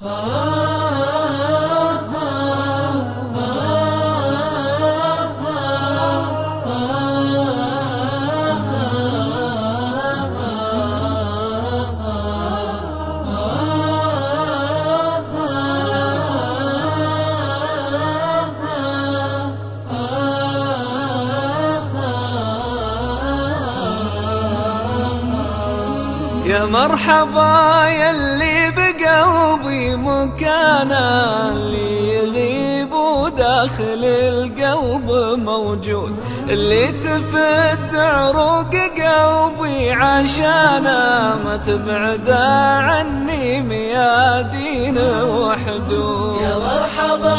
يا مرحبا يلي بقلبي مكانا اللي يغيب وداخل القلب موجود. اللي تفز عروق قلبي عشانا ما تبعد عني ميادين وحدود. يا مرحبا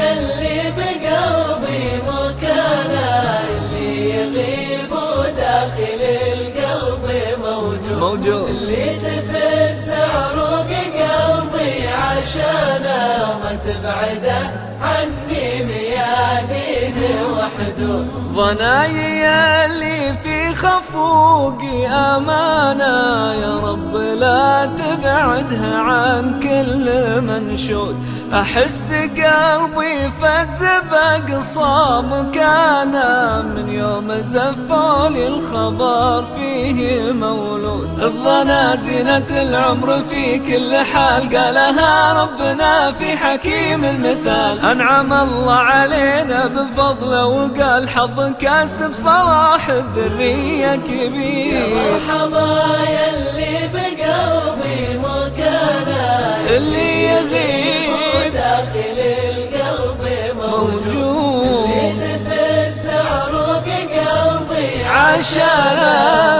يلي بقلبي مكانا اللي يغيب وداخل القلب موجود. موجود. ظناي اللي في خفوقي أمانة. يا رب لا تبعدها عن كل منشود أحس قلبي فز بأقصى مكانه من يوم زفولي الخبر فيه مولود. الظنا زينة العمر في كل حال. قالها ربنا في حكيم المثال. أنعم الله علينا بفضله وقال حظ كاسب صلاح الذرية كبير. يا مرحبا يلي بقلبي مكانا اللي يغيب وداخل القلب موجود. اللي تفز عروق قلبي. عشانه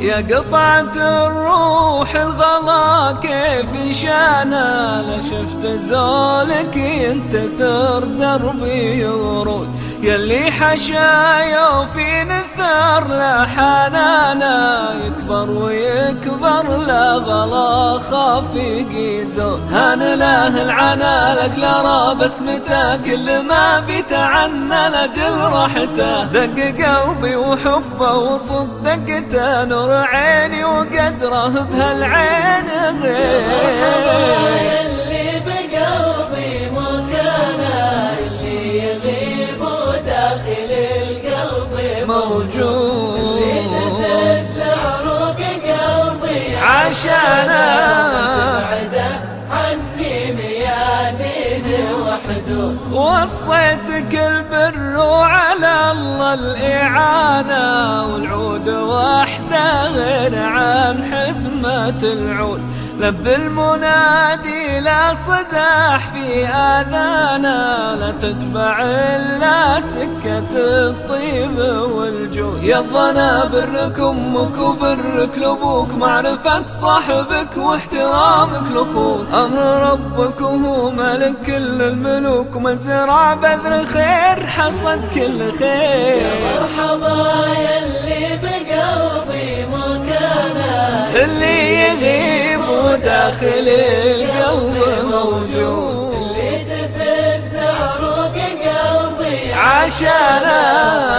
يا قطعة الروح الغلا كيف شانا لا شفت زولك ينتثر دربي ورود. يلي حشايا في نثر لا حنانا يكبر ويكبر لا غلا خافي قيزون هان له العنا لاجل ارى بسمته كل ما بيتعنى لأجل راحته. دق قلبي وحبه وصدقته نور عيني وقدره بهالعين غير. موجود. تبعده عني ميادين وحدود وصيتك البر وعلى الله الإعانة والعود غير عن حزمة العود. لب المنادي لا صداح في آذانا لا تتبع إلا سكة الطيب والجود. يا الظنا برك أمك وبرك لأبوك معرفة صاحبك واحترامك لأخوك أمر ربك وهو ملك كل الملوك مزرع بذر خير حصد كل خير. مرحبا وداخل القلب موجود. اللي تفز عروق قلبي. عشانه.